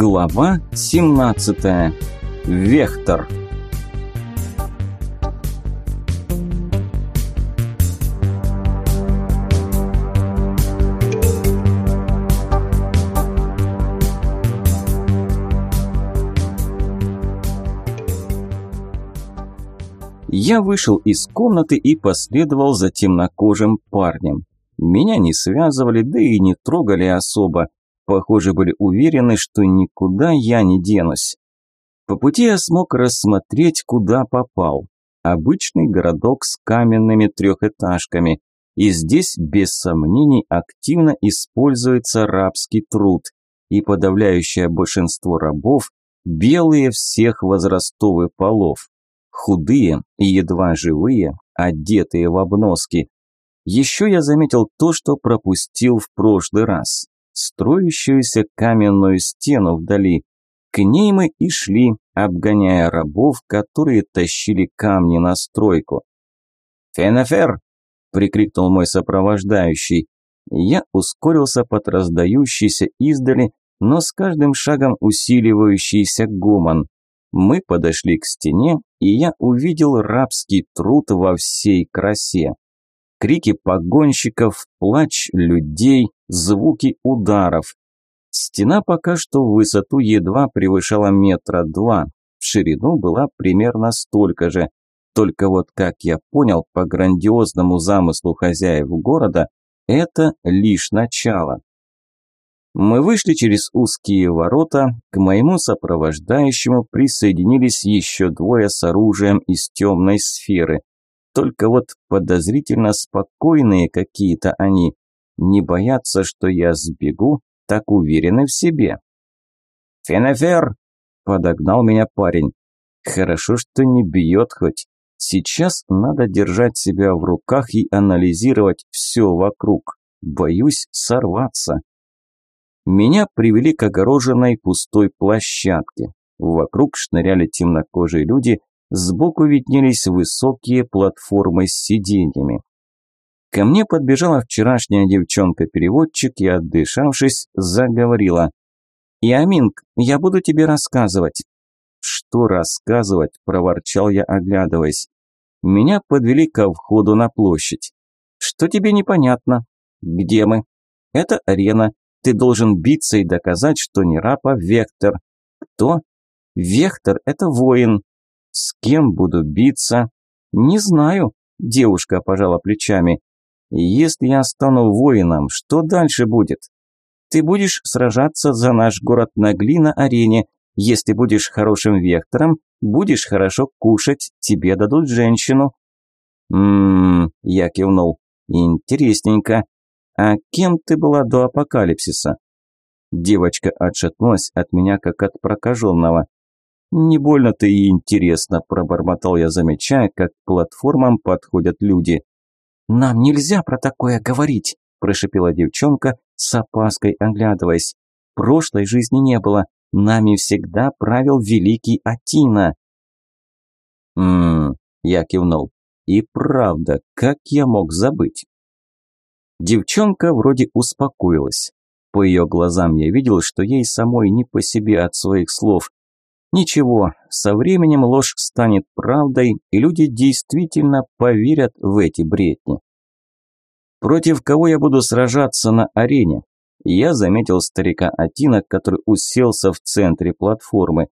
Глава 17. Вектор. Я вышел из комнаты и последовал за темнокожим парнем. Меня не связывали, да и не трогали особо. Похоже, были уверены, что никуда я не денусь. По пути я смог рассмотреть, куда попал. Обычный городок с каменными трехэтажками. И здесь, без сомнений, активно используется рабский труд. И подавляющее большинство рабов – белые всех возрастов и полов. Худые и едва живые, одетые в обноски. Еще я заметил то, что пропустил в прошлый раз строящуюся каменную стену вдали. К ней мы и шли, обгоняя рабов, которые тащили камни на стройку. «Фенофер!» – прикрикнул мой сопровождающий. Я ускорился под раздающийся издали, но с каждым шагом усиливающийся гомон. Мы подошли к стене, и я увидел рабский труд во всей красе. Крики погонщиков, плач людей, звуки ударов. Стена пока что в высоту едва превышала метра два, в ширину была примерно столько же. Только вот, как я понял, по грандиозному замыслу хозяев города, это лишь начало. Мы вышли через узкие ворота, к моему сопровождающему присоединились еще двое с оружием из темной сферы. Только вот подозрительно спокойные какие-то они, не боятся, что я сбегу, так уверены в себе. «Фенофер!» – подогнал меня парень. «Хорошо, что не бьет хоть. Сейчас надо держать себя в руках и анализировать все вокруг. Боюсь сорваться». Меня привели к огороженной пустой площадке. Вокруг шныряли темнокожие люди, сбоку виднелись высокие платформы с сиденьями. Ко мне подбежала вчерашняя девчонка-переводчик и, отдышавшись, заговорила. «Иаминг, я буду тебе рассказывать». «Что рассказывать?» – проворчал я, оглядываясь. Меня подвели ко входу на площадь. «Что тебе непонятно?» «Где мы?» «Это арена. Ты должен биться и доказать, что не раб, а вектор». «Кто?» «Вектор – это воин». «С кем буду биться?» «Не знаю», – девушка пожала плечами. Если я стану воином, что дальше будет? Ты будешь сражаться за наш город Нагли на арене. Если будешь хорошим вектором, будешь хорошо кушать, тебе дадут женщину. Ммм, я кивнул. Интересненько. А кем ты была до апокалипсиса? Девочка отшатнулась от меня, как от прокаженного. «Не больно-то и интересно», – пробормотал я, замечая, как к платформам подходят люди. «Нам нельзя про такое говорить», – прошипела девчонка, с опаской оглядываясь. «Прошлой жизни не было. Нами всегда правил великий Атина». «Ммм», – я кивнул. «И правда, как я мог забыть?» Девчонка вроде успокоилась. По ее глазам я видел, что ей самой не по себе от своих слов. Ничего, со временем ложь станет правдой, и люди действительно поверят в эти бредни. Против кого я буду сражаться на арене? Я заметил старика Атина, который уселся в центре платформы.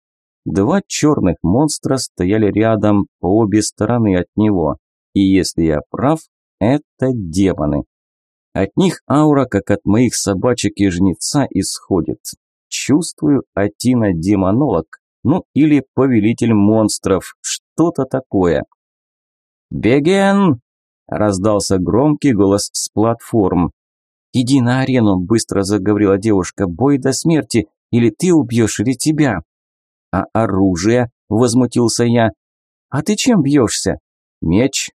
Два черных монстра стояли рядом по обе стороны от него. И если я прав, это демоны. От них аура, как от моих собачек и жнеца, исходит. Чувствую Атина демонолог, ну или повелитель монстров, что-то такое. «Беген!» – раздался громкий голос с платформ. «Иди на арену», – быстро заговорила девушка, – «бой до смерти, или ты убьешь, или тебя». «А оружие?» – возмутился я. «А ты чем бьешься?» «Меч».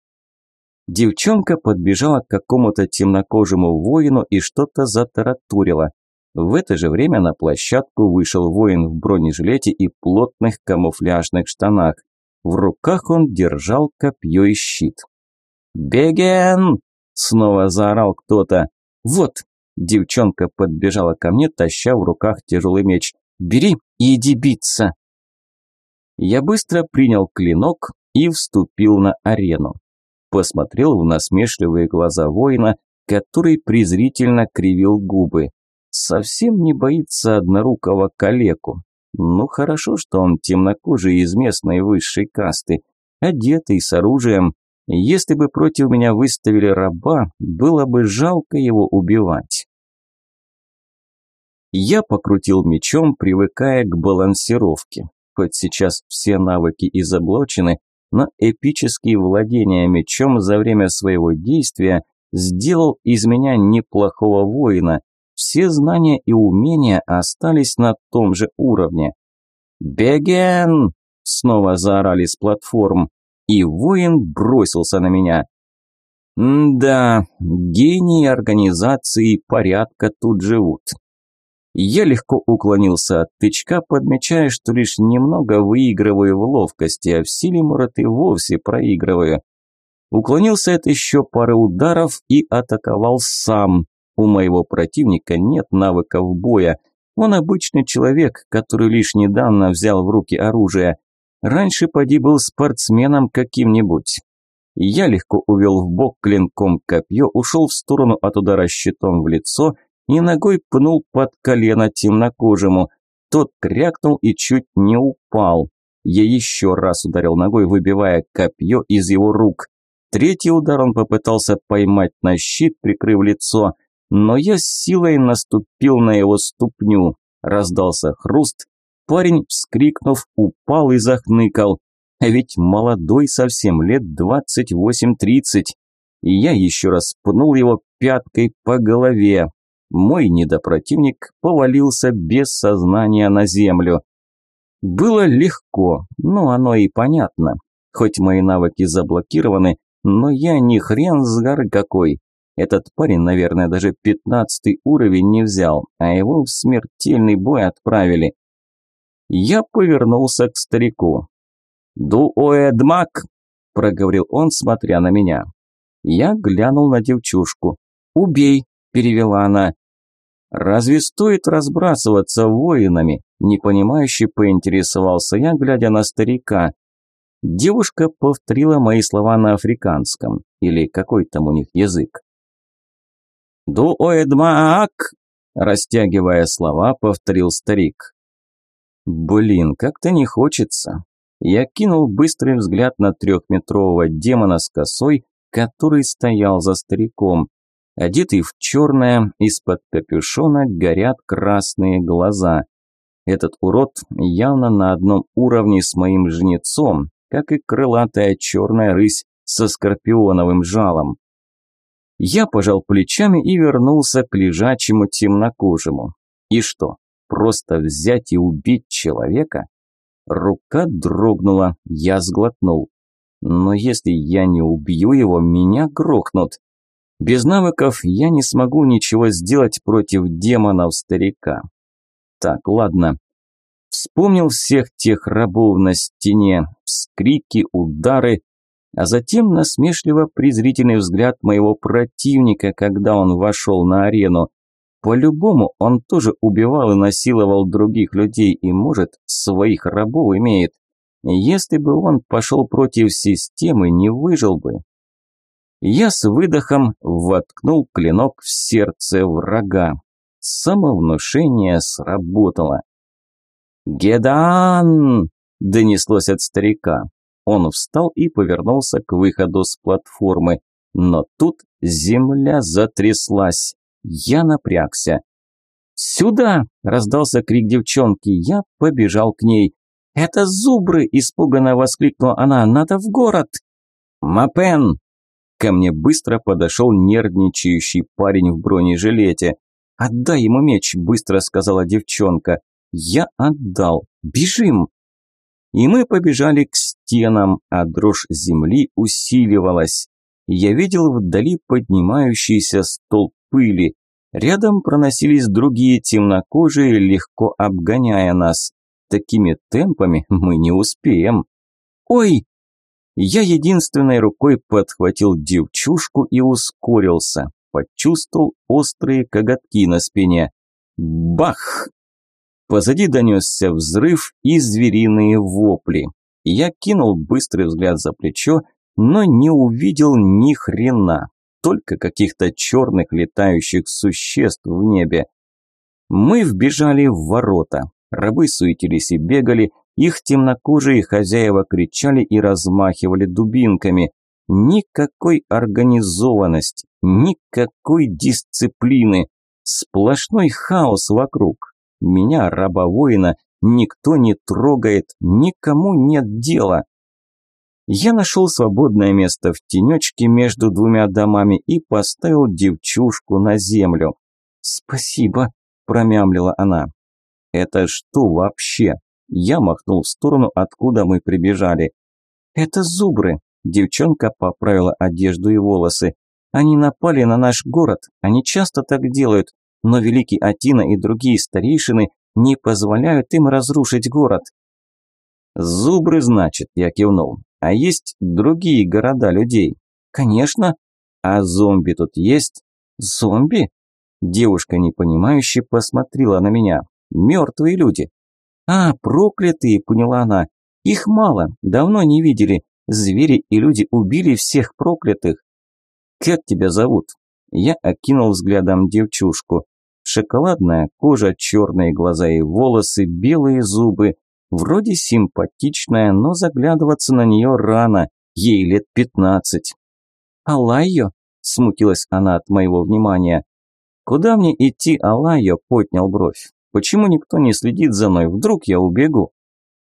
Девчонка подбежала к какому-то темнокожему воину и что-то затаратурила. В это же время на площадку вышел воин в бронежилете и плотных камуфляжных штанах. В руках он держал копье и щит. «Беген!» – снова заорал кто-то. «Вот!» – девчонка подбежала ко мне, таща в руках тяжелый меч. Бери и иди биться. Я быстро принял клинок и вступил на арену. Посмотрел в насмешливые глаза воина, который презрительно кривил губы. Совсем не боится однорукого калеку. Ну хорошо, что он темнокожий из местной высшей касты, одетый с оружием. Если бы против меня выставили раба, было бы жалко его убивать. Я покрутил мечом, привыкая к балансировке. Хоть сейчас все навыки изоблочены, но эпические владения мечом за время своего действия сделал из меня неплохого воина. Все знания и умения остались на том же уровне. «Беген!» – снова заорали с платформ, и воин бросился на меня. да, гении организации порядка тут живут. Я легко уклонился от тычка, подмечая, что лишь немного выигрываю в ловкости, а в силе, может, и вовсе проигрываю. Уклонился от еще пары ударов и атаковал сам. У моего противника нет навыков боя. Он обычный человек, который лишь недавно взял в руки оружие. Раньше поди был спортсменом каким-нибудь. Я легко увел в бок клинком копье, ушел в сторону от удара щитом в лицо и ногой пнул под колено темнокожему. Тот крякнул и чуть не упал. Я еще раз ударил ногой, выбивая копье из его рук. Третий удар он попытался поймать на щит, прикрыв лицо, но я с силой наступил на его ступню. Раздался хруст, парень, вскрикнув, упал и захныкал. Ведь молодой совсем, лет двадцать-восемь-тридцать. И я еще раз пнул его пяткой по голове. Мой недопротивник повалился без сознания на землю. Было легко, но оно и понятно. Хоть мои навыки заблокированы, но я не хрен с горы какой. Этот парень, наверное, даже пятнадцатый уровень не взял, а его в смертельный бой отправили. Я повернулся к старику. «Дуоэдмак!» – проговорил он, смотря на меня. Я глянул на девчушку. «Убей!» – перевела она. «Разве стоит разбрасываться воинами?» – непонимающе поинтересовался я, глядя на старика. Девушка повторила мои слова на африканском, или какой там у них язык. «Дуоэдмаак!» – растягивая слова, повторил старик. «Блин, как-то не хочется». Я кинул быстрый взгляд на трехметрового демона с косой, который стоял за стариком. Одетый в черное, из-под капюшона горят красные глаза. Этот урод явно на одном уровне с моим жнецом, как и крылатая черная рысь со скорпионовым жалом. Я пожал плечами и вернулся к лежачему темнокожему. И что, просто взять и убить человека? Рука дрогнула, я сглотнул. Но если я не убью его, меня грохнут. Без навыков я не смогу ничего сделать против демонов старика. Так, ладно, Вспомнил всех тех рабов на стене, вскрики, удары, а затем насмешливо-презрительный взгляд моего противника, когда он вошел на арену. По-любому он тоже убивал и насиловал других людей и, может, своих рабов имеет. Если бы он пошел против системы, не выжил бы. Я с выдохом воткнул клинок в сердце врага. Самовнушение сработало. «Гедан!» – донеслось от старика. Он встал и повернулся к выходу с платформы. Но тут земля затряслась. Я напрягся. «Сюда!» – раздался крик девчонки. Я побежал к ней. «Это зубры!» – испуганно воскликнула она. «Надо в город!» «Мапен!» Ко мне быстро подошел нервничающий парень в бронежилете. «Отдай ему меч!» – быстро сказала девчонка. Я отдал. Бежим! И мы побежали к стенам, а дрожь земли усиливалась. Я видел вдали поднимающийся столб пыли. Рядом проносились другие темнокожие, легко обгоняя нас. Такими темпами мы не успеем. Ой! Я единственной рукой подхватил девчушку и ускорился. Почувствовал острые коготки на спине. Бах! Позади донесся взрыв и звериные вопли. Я кинул быстрый взгляд за плечо, но не увидел ни хрена, только каких-то черных летающих существ в небе. Мы вбежали в ворота. Рабы суетились и бегали, их темнокожие хозяева кричали и размахивали дубинками. Никакой организованности, никакой дисциплины. Сплошной хаос вокруг. Меня, раба-воина, никто не трогает, никому нет дела. Я нашел свободное место в тенечке между двумя домами и поставил девчушку на землю. «Спасибо», – промямлила она. «Это что вообще?» Я махнул в сторону, откуда мы прибежали. «Это зубры», – девчонка поправила одежду и волосы. «Они напали на наш город, они часто так делают, но великий Атина и другие старейшины не позволяют им разрушить город». «Зубры, значит», – я кивнул. «А есть другие города людей?» «Конечно». «А зомби тут есть?» «Зомби?» Девушка непонимающе посмотрела на меня. «Мертвые люди». «А, проклятые», – поняла она. «Их мало, давно не видели. Звери и люди убили всех проклятых». «Как тебя зовут?» Я окинул взглядом девчушку. Шоколадная кожа, черные глаза и волосы, белые зубы. Вроде симпатичная, но заглядываться на нее рано, ей лет пятнадцать. «Алайо?» – смутилась она от моего внимания. «Куда мне идти, Алайо?» – поднял бровь. Почему никто не следит за мной? Вдруг я убегу?»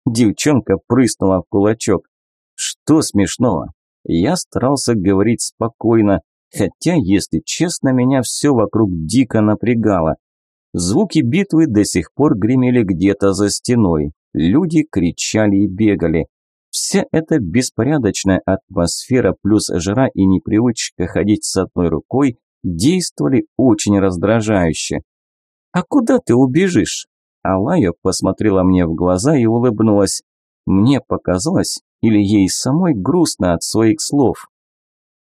Девчонка прыснула в кулачок. «Что смешного?» Я старался говорить спокойно, хотя, если честно, меня все вокруг дико напрягало. Звуки битвы до сих пор гремели где-то за стеной. Люди кричали и бегали. Вся эта беспорядочная атмосфера плюс жара и непривычка ходить с одной рукой действовали очень раздражающе. «А куда ты убежишь?» Алая посмотрела мне в глаза и улыбнулась. Мне показалось, или ей самой грустно от своих слов.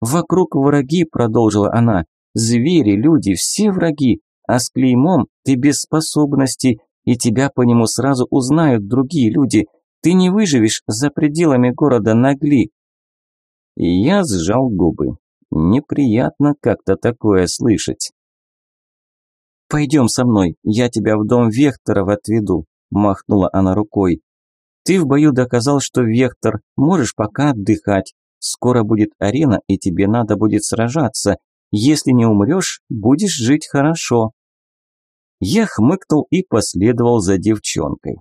«Вокруг враги», – продолжила она, – «звери, люди, все враги, а с клеймом ты без способностей, и тебя по нему сразу узнают другие люди. Ты не выживешь за пределами города Нагли». Я сжал губы. Неприятно как-то такое слышать. «Пойдем со мной, я тебя в дом Векторов отведу», – махнула она рукой. «Ты в бою доказал, что Вектор, можешь пока отдыхать. Скоро будет арена, и тебе надо будет сражаться. Если не умрешь, будешь жить хорошо». Я хмыкнул и последовал за девчонкой.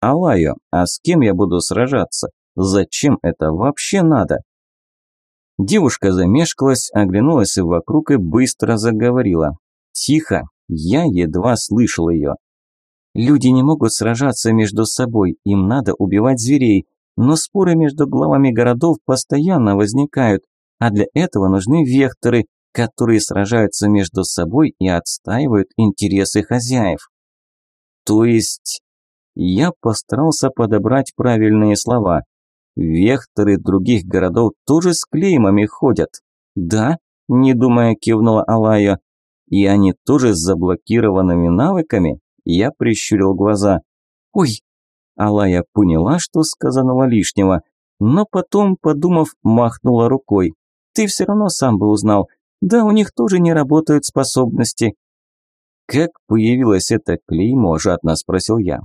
«Алайо, а с кем я буду сражаться? Зачем это вообще надо?» Девушка замешкалась, оглянулась вокруг и быстро заговорила. «Тихо, я едва слышал ее. Люди не могут сражаться между собой, им надо убивать зверей, но споры между главами городов постоянно возникают, а для этого нужны векторы, которые сражаются между собой и отстаивают интересы хозяев. То есть, я постарался подобрать правильные слова. Векторы других городов тоже с клеймами ходят. Да, не думая, кивнула Алая. И они тоже с заблокированными навыками? Я прищурил глаза. Ой! Алая поняла, что сказанного лишнего, но потом, подумав, махнула рукой. Ты все равно сам бы узнал. Да, у них тоже не работают способности. Как появилось это клеймо, жадно спросил я.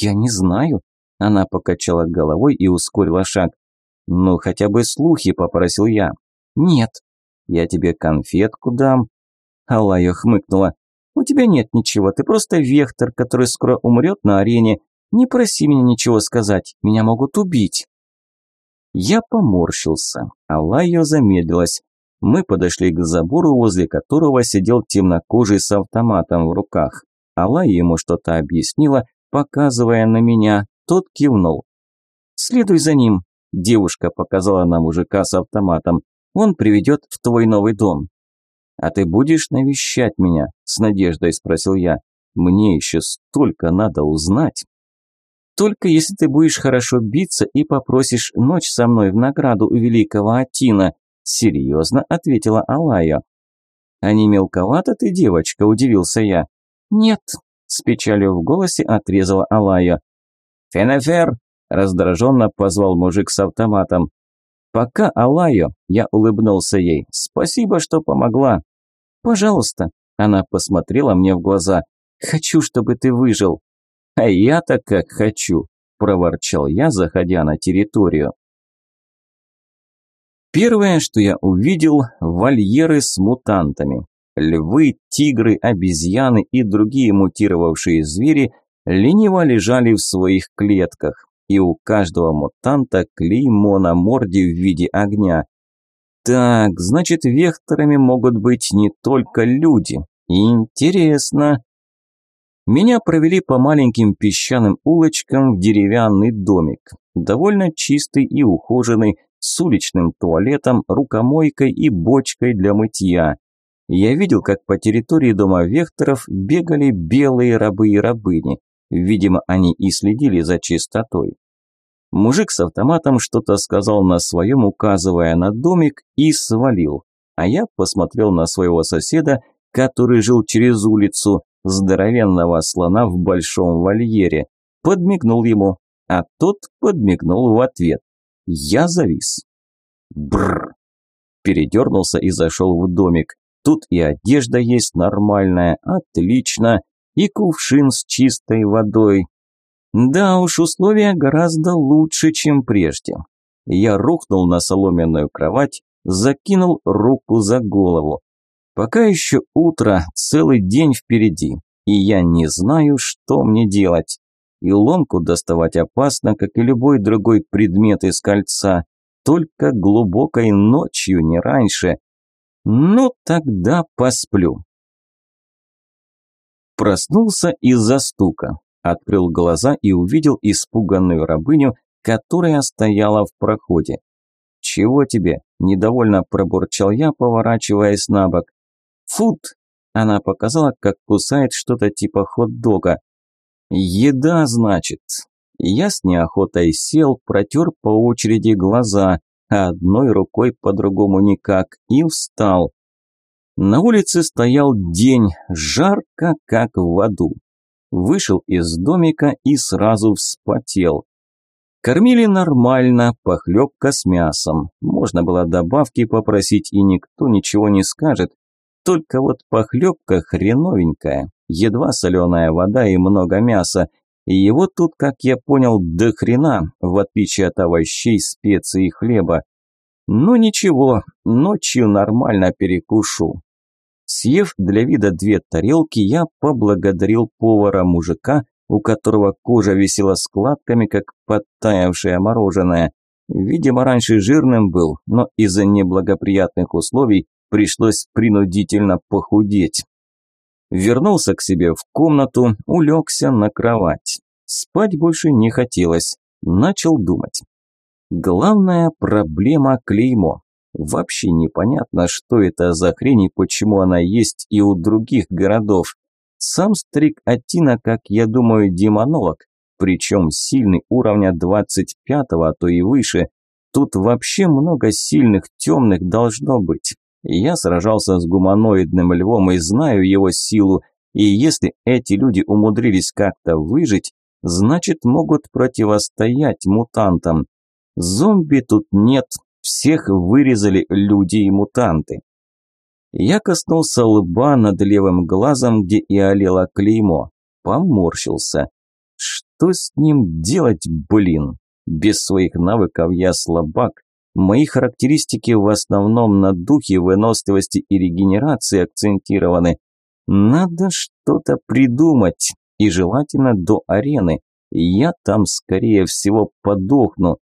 Я не знаю. Она покачала головой и ускорила шаг. «Ну, хотя бы слухи», – попросил я. «Нет». «Я тебе конфетку дам», Алая хмыкнула. «У тебя нет ничего, ты просто вектор, который скоро умрет на арене. Не проси меня ничего сказать, меня могут убить». Я поморщился. Алая замедлилась. Мы подошли к забору, возле которого сидел темнокожий с автоматом в руках. Алая ему что-то объяснила, показывая на меня. Тот кивнул. «Следуй за ним», – девушка показала на мужика с автоматом. «Он приведет в твой новый дом. «А ты будешь навещать меня?» – с надеждой спросил я. «Мне еще столько надо узнать». «Только если ты будешь хорошо биться и попросишь ночь со мной в награду у великого Атина», – серьезно ответила Алая. «А не мелковато ты, девочка?» – удивился я. «Нет», – С печалью в голосе отрезала Алая. «Фенефер!» – раздраженно позвал мужик с автоматом. «Пока, Алайо!» – я улыбнулся ей. «Спасибо, что помогла!» «Пожалуйста!» – она посмотрела мне в глаза. «Хочу, чтобы ты выжил!» «А я-то как хочу!» – проворчал я, заходя на территорию. Первое, что я увидел – вольеры с мутантами. Львы, тигры, обезьяны и другие мутировавшие звери лениво лежали в своих клетках, и у каждого мутанта клеймо на морде в виде огня. Так, значит, векторами могут быть не только люди. Интересно. Меня провели по маленьким песчаным улочкам в деревянный домик. Довольно чистый и ухоженный, с уличным туалетом, рукомойкой и бочкой для мытья. Я видел, как по территории дома Векторов бегали белые рабы и рабыни. Видимо, они и следили за чистотой. Мужик с автоматом что-то сказал на своем, указывая на домик, и свалил. А я посмотрел на своего соседа, который жил через улицу, здоровенного слона в большом вольере. Подмигнул ему, а тот подмигнул в ответ. Я завис. Бррр. Передернулся и зашел в домик. Тут и одежда есть нормальная, отлично, и кувшин с чистой водой. Да уж, условия гораздо лучше, чем прежде. Я рухнул на соломенную кровать, закинул руку за голову. Пока еще утро, целый день впереди, и я не знаю, что мне делать. Илонку доставать опасно, как и любой другой предмет из кольца, только глубокой ночью, не раньше. Ну, тогда посплю. Проснулся из-за стука, открыл глаза и увидел испуганную рабыню, которая стояла в проходе. «Чего тебе?» – недовольно пробурчал я, поворачиваясь на бок. «Фут!» – она показала, как кусает что-то типа хот-дога. «Еда, значит». Я с неохотой сел, протер по очереди глаза, а одной рукой по-другому никак, и встал. На улице стоял день, жарко, как в аду. Вышел из домика и сразу вспотел. Кормили нормально, похлебка с мясом. Можно было добавки попросить, и никто ничего не скажет. Только вот похлебка хреновенькая, едва соленая вода и много мяса. И его тут, как я понял, до хрена, в отличие от овощей, специй и хлеба. Ну ничего, ночью нормально перекушу. Съев для вида две тарелки, я поблагодарил повара-мужика, у которого кожа висела складками, как подтаявшее мороженое. Видимо, раньше жирным был, но из-за неблагоприятных условий пришлось принудительно похудеть. Вернулся к себе в комнату, улегся на кровать. Спать больше не хотелось. Начал думать. Главная проблема – клеймо. Вообще непонятно, что это за хрень и почему она есть и у других городов. Сам стрик Атина, как я думаю, демонолог, причем сильный уровня 25-го, а то и выше. Тут вообще много сильных темных должно быть. Я сражался с гуманоидным львом и знаю его силу, и если эти люди умудрились как-то выжить, значит могут противостоять мутантам. Зомби тут нет, всех вырезали люди и мутанты. Я коснулся лба над левым глазом, где и олело клеймо. Поморщился. Что с ним делать, блин? Без своих навыков я слабак. Мои характеристики в основном на духе, выносливости и регенерации акцентированы. Надо что-то придумать, и желательно до арены. Я там, скорее всего, подохну.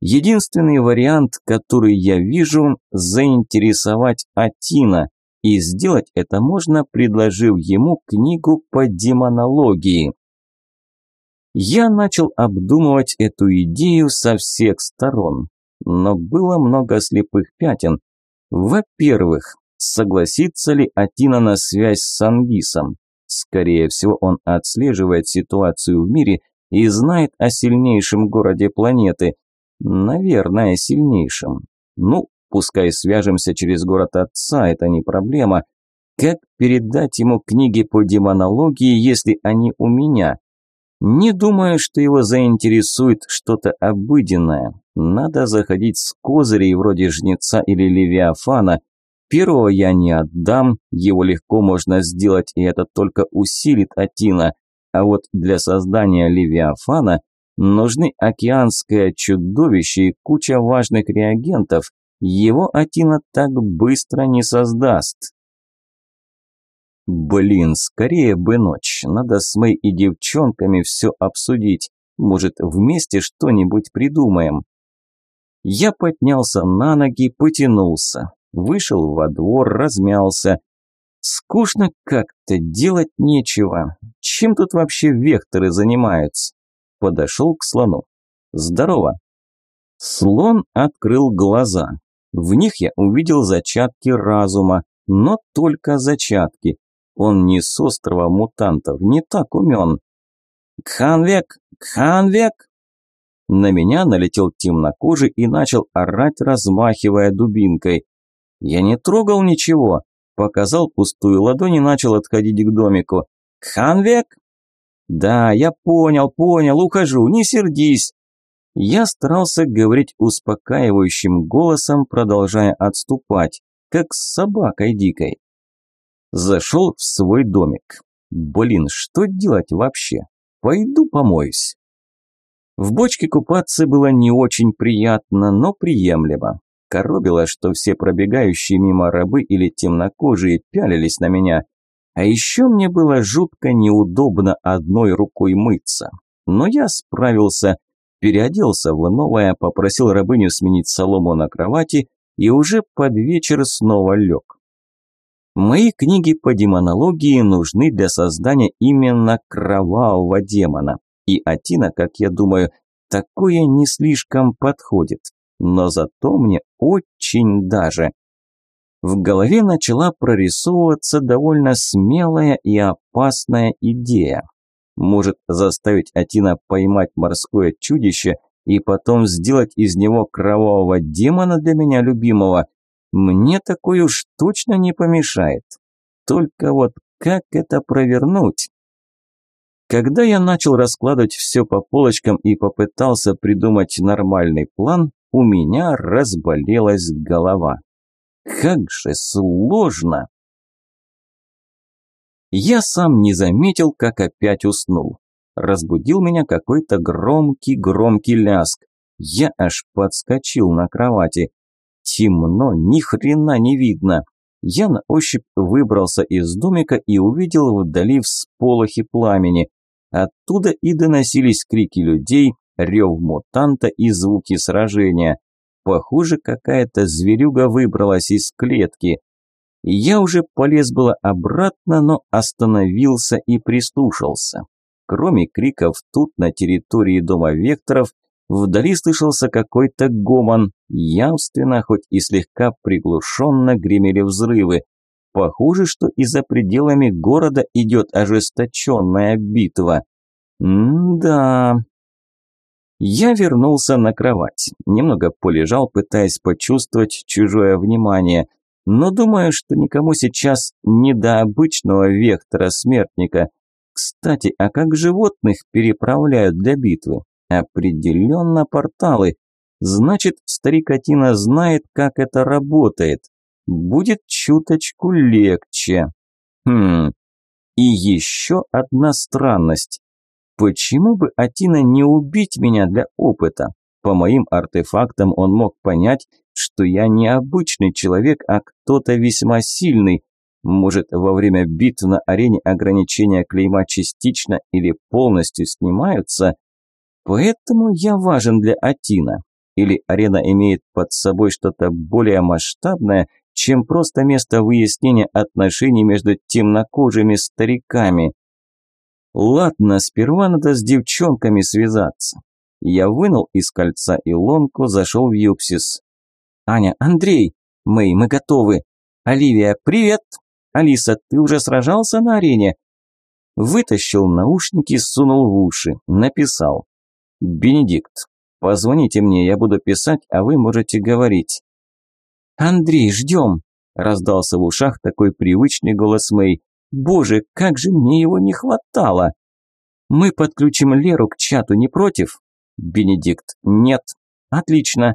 Единственный вариант, который я вижу – заинтересовать Атина. И сделать это можно, предложив ему книгу по демонологии. Я начал обдумывать эту идею со всех сторон, но было много слепых пятен. Во-первых, согласится ли Атина на связь с Анбисом? Скорее всего, он отслеживает ситуацию в мире и знает о сильнейшем городе планеты, Наверное, сильнейшим. Ну, пускай свяжемся через город отца, это не проблема. Как передать ему книги по демонологии, если они у меня? Не думаю, что его заинтересует что-то обыденное. Надо заходить с козырей вроде жнеца или левиафана. Первого я не отдам, его легко можно сделать, и это только усилит Атина. А вот для создания левиафана нужны океанское чудовище и куча важных реагентов. Его Атина так быстро не создаст. Блин, скорее бы ночь. Надо с Мэй и девчонками все обсудить. Может, вместе что-нибудь придумаем. Я поднялся на ноги, потянулся. Вышел во двор, размялся. Скучно как-то, делать нечего. Чем тут вообще векторы занимаются? Подошел к слону. Здорово. Слон открыл глаза. В них я увидел зачатки разума, но только зачатки. Он не с острова мутантов, не так умен. «Кханвек! Кханвек!» На меня налетел темнокожий и начал орать, размахивая дубинкой. Я не трогал ничего, показал пустую ладонь и начал отходить к домику. «Кханвек?» «Да, я понял, понял, ухожу, не сердись». Я старался говорить успокаивающим голосом, продолжая отступать, как с собакой дикой. Зашел в свой домик. Блин, что делать вообще? Пойду помоюсь. В бочке купаться было не очень приятно, но приемлемо. Коробило, что все пробегающие мимо рабы или темнокожие пялились на меня. А еще мне было жутко неудобно одной рукой мыться. Но я справился, переоделся в новое, попросил рабыню сменить солому на кровати и уже под вечер снова лег. Мои книги по демонологии нужны для создания именно кровавого демона. И Атина, как я думаю, такое не слишком подходит. Но зато мне очень даже. В голове начала прорисовываться довольно смелая и опасная идея. Может заставить Атина поймать морское чудище и потом сделать из него кровавого демона для меня любимого – мне такой уж точно не помешает. Только вот как это провернуть? Когда я начал раскладывать все по полочкам и попытался придумать нормальный план, у меня разболелась голова. Как же сложно! Я сам не заметил, как опять уснул. Разбудил меня какой-то громкий-громкий ляск. Я аж подскочил на кровати. Темно, ни хрена не видно. Я на ощупь выбрался из домика и увидел вдали всполохи пламени. Оттуда и доносились крики людей, рев мутанта и звуки сражения. Похоже, какая-то зверюга выбралась из клетки. Я уже полез было обратно, но остановился и прислушался. Кроме криков тут, на территории дома Векторов, Вдали слышался какой-то гомон, явственно, хоть и слегка приглушенно гремели взрывы. Похоже, что и за пределами города идет ожесточенная битва. М-да. Я вернулся на кровать, немного полежал, пытаясь почувствовать чужое внимание, но думаю, что никому сейчас не до обычного вектора смертника. Кстати, а как животных переправляют для битвы? Определенно порталы. Значит, старик Атина знает, как это работает. Будет чуточку легче. Хм. И еще одна странность. Почему бы Атина не убить меня для опыта? По моим артефактам он мог понять, что я не обычный человек, а кто-то весьма сильный. Может, во время битв на арене ограничения клейма частично или полностью снимаются, Поэтому я важен для Атина. Или арена имеет под собой что-то более масштабное, чем просто место выяснения отношений между темнокожими стариками. Ладно, сперва надо с девчонками связаться. Я вынул из кольца илонку, зашел в Юпсис. Аня, Андрей, Мэй, мы готовы. Оливия, привет. Алиса, ты уже сражался на арене? Вытащил наушники, сунул в уши, написал. «Бенедикт, позвоните мне, я буду писать, а вы можете говорить». «Андрей, ждем!» раздался в ушах такой привычный голос Мэй. «Боже, как же мне его не хватало!» «Мы подключим Леру к чату, не против?» «Бенедикт, нет». «Отлично».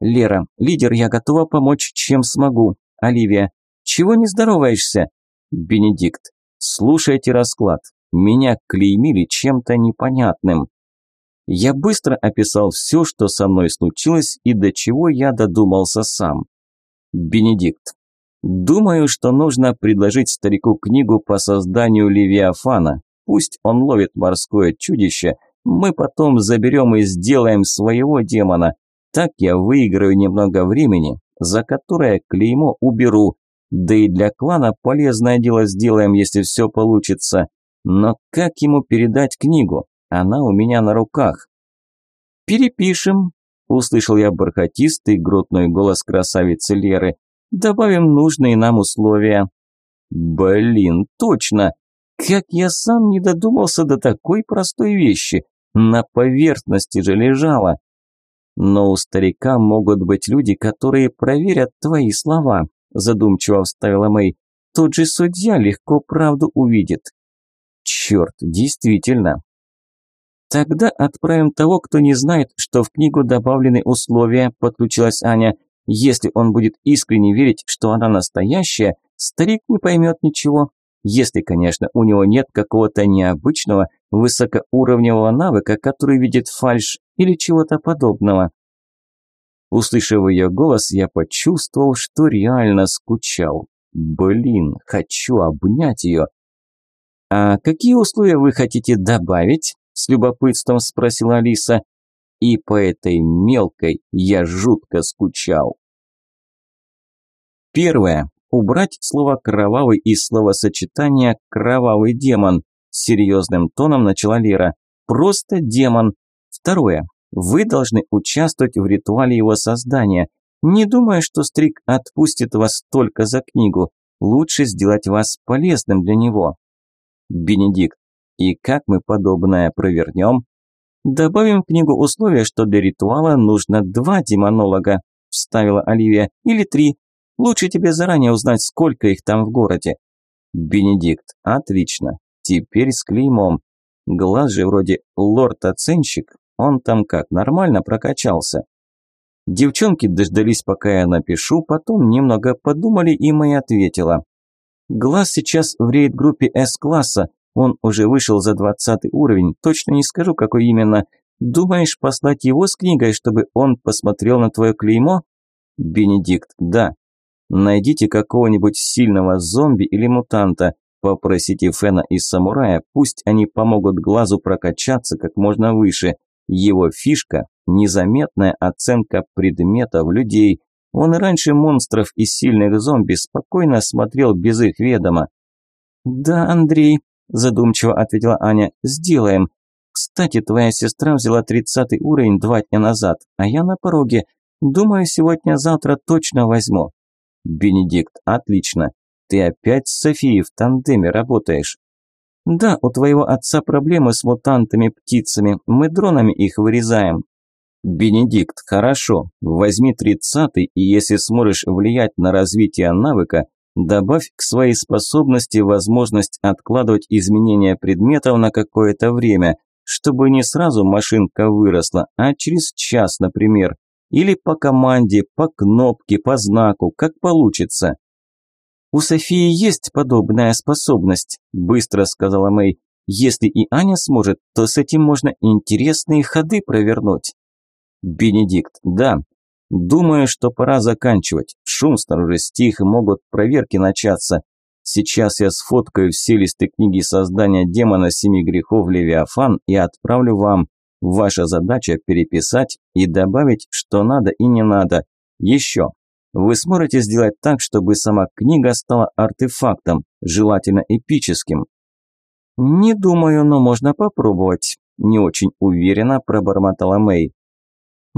«Лера, лидер, я готова помочь, чем смогу». «Оливия, чего не здороваешься?» «Бенедикт, слушайте расклад. Меня клеймили чем-то непонятным». Я быстро описал все, что со мной случилось и до чего я додумался сам. Бенедикт. Думаю, что нужно предложить старику книгу по созданию Левиафана. Пусть он ловит морское чудище, мы потом заберем и сделаем своего демона. Так я выиграю немного времени, за которое клеймо уберу. Да и для клана полезное дело сделаем, если все получится. Но как ему передать книгу? Она у меня на руках. «Перепишем», – услышал я бархатистый грудной голос красавицы Леры. «Добавим нужные нам условия». «Блин, точно! Как я сам не додумался до такой простой вещи! На поверхности же лежала!» «Но у старика могут быть люди, которые проверят твои слова», – задумчиво вставила Мэй. «Тот же судья легко правду увидит». «Черт, действительно, Тогда отправим того, кто не знает, что в книгу добавлены условия, подключилась Аня. Если он будет искренне верить, что она настоящая, старик не поймет ничего. Если, конечно, у него нет какого-то необычного, высокоуровневого навыка, который видит фальш или чего-то подобного. Услышав ее голос, я почувствовал, что реально скучал. Блин, хочу обнять ее. «А какие условия вы хотите добавить?» С любопытством спросила Алиса. И по этой мелкой я жутко скучал. Первое. Убрать слово «кровавый» из словосочетания «кровавый демон». Серьезным тоном начала Лера. Просто демон. Второе. Вы должны участвовать в ритуале его создания. Не думая, что Стрик отпустит вас только за книгу. Лучше сделать вас полезным для него. Бенедикт. И как мы подобное провернем? Добавим в книгу условия, что для ритуала нужно два демонолога, вставила Оливия, или три. Лучше тебе заранее узнать, сколько их там в городе. Бенедикт, отлично. Теперь с клеймом. Глаз же вроде лорд-оценщик, он там как, нормально прокачался. Девчонки дождались, пока я напишу, потом немного подумали, и Мэй ответила. Глаз сейчас в рейд-группе С-класса, он уже вышел за двадцатый уровень, точно не скажу, какой именно. Думаешь послать его с книгой, чтобы он посмотрел на твое клеймо? Бенедикт, да. Найдите какого-нибудь сильного зомби или мутанта. Попросите Фена и Самурая, пусть они помогут глазу прокачаться как можно выше. Его фишка – незаметная оценка предметов людей. Он и раньше монстров и сильных зомби спокойно смотрел без их ведома. «Да, Андрей, задумчиво ответила Аня. Сделаем. Кстати, твоя сестра взяла тридцатый уровень два дня назад, а я на пороге. Думаю, сегодня-завтра точно возьму. Бенедикт, отлично. Ты опять с Софией в тандеме работаешь. Да, у твоего отца проблемы с мутантами-птицами. Мы дронами их вырезаем. Бенедикт, хорошо. Возьми тридцатый, и если сможешь влиять на развитие навыка, Добавь к своей способности возможность откладывать изменения предметов на какое-то время, чтобы не сразу машинка выросла, а через час, например. Или по команде, по кнопке, по знаку, как получится. «У Софии есть подобная способность», – быстро сказала Мэй. «Если и Аня сможет, то с этим можно интересные ходы провернуть». «Бенедикт, да, Думаю, что пора заканчивать. Шум снаружи стих, могут проверки начаться. Сейчас я сфоткаю все листы книги создания демона семи грехов Левиафан и отправлю вам. Ваша задача переписать и добавить, что надо и не надо. Еще. Вы сможете сделать так, чтобы сама книга стала артефактом, желательно эпическим. Не думаю, но можно попробовать. Не очень уверенно пробормотала Мэй.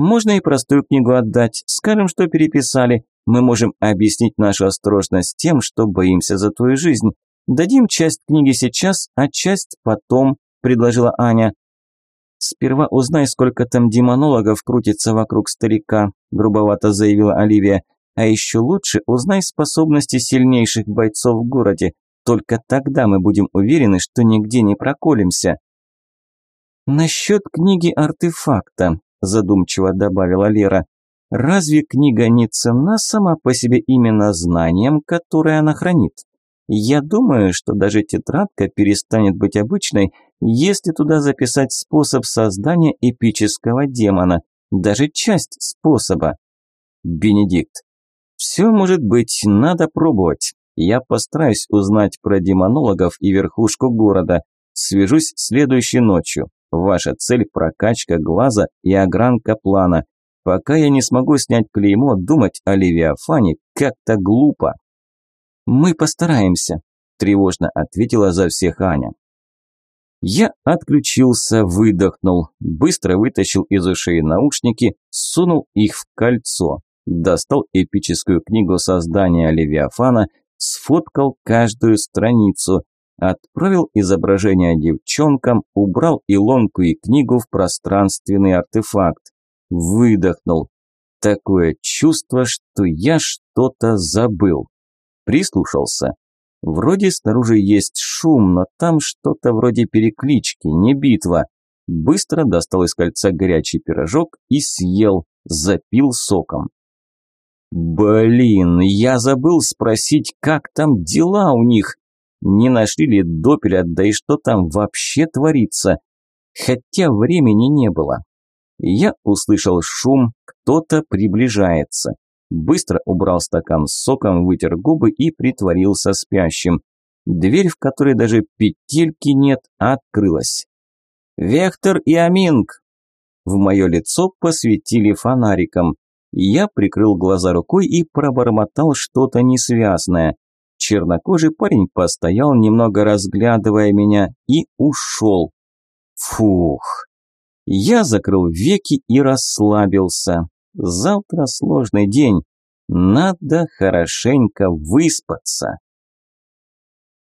Можно и простую книгу отдать, скажем, что переписали. Мы можем объяснить нашу осторожность тем, что боимся за твою жизнь. Дадим часть книги сейчас, а часть потом, предложила Аня. Сперва узнай, сколько там демонологов крутится вокруг старика, грубовато заявила Оливия. А еще лучше узнай способности сильнейших бойцов в городе. Только тогда мы будем уверены, что нигде не проколемся. Насчет книги артефакта, задумчиво добавила Лера. Разве книга не ценна сама по себе именно знанием, которое она хранит? Я думаю, что даже тетрадка перестанет быть обычной, если туда записать способ создания эпического демона, даже часть способа. Бенедикт. Все может быть, надо пробовать. Я постараюсь узнать про демонологов и верхушку города. Свяжусь следующей ночью. Ваша цель – прокачка глаза и огранка плана. Пока я не смогу снять клеймо, думать о Левиафане как-то глупо. «Мы постараемся», – тревожно ответила за всех Аня. Я отключился, выдохнул, быстро вытащил из ушей наушники, сунул их в кольцо, достал эпическую книгу создания Левиафана, сфоткал каждую страницу, отправил изображение девчонкам, убрал илонку и книгу в пространственный артефакт. Выдохнул. Такое чувство, что я что-то забыл. Прислушался. Вроде снаружи есть шум, но там что-то вроде переклички, не битва. Быстро достал из кольца горячий пирожок и съел, запил соком. Блин, я забыл спросить, как там дела у них. Не нашли ли допеля, да и что там вообще творится. Хотя времени не было. Я услышал шум, кто-то приближается. Быстро убрал стакан с соком, вытер губы и притворился спящим. Дверь, в которой даже петельки нет, открылась. «Вектор и Аминг!» В мое лицо посветили фонариком. Я прикрыл глаза рукой и пробормотал что-то несвязное. Чернокожий парень постоял, немного разглядывая меня, и ушел. Фух. Я закрыл веки и расслабился. Завтра сложный день. Надо хорошенько выспаться.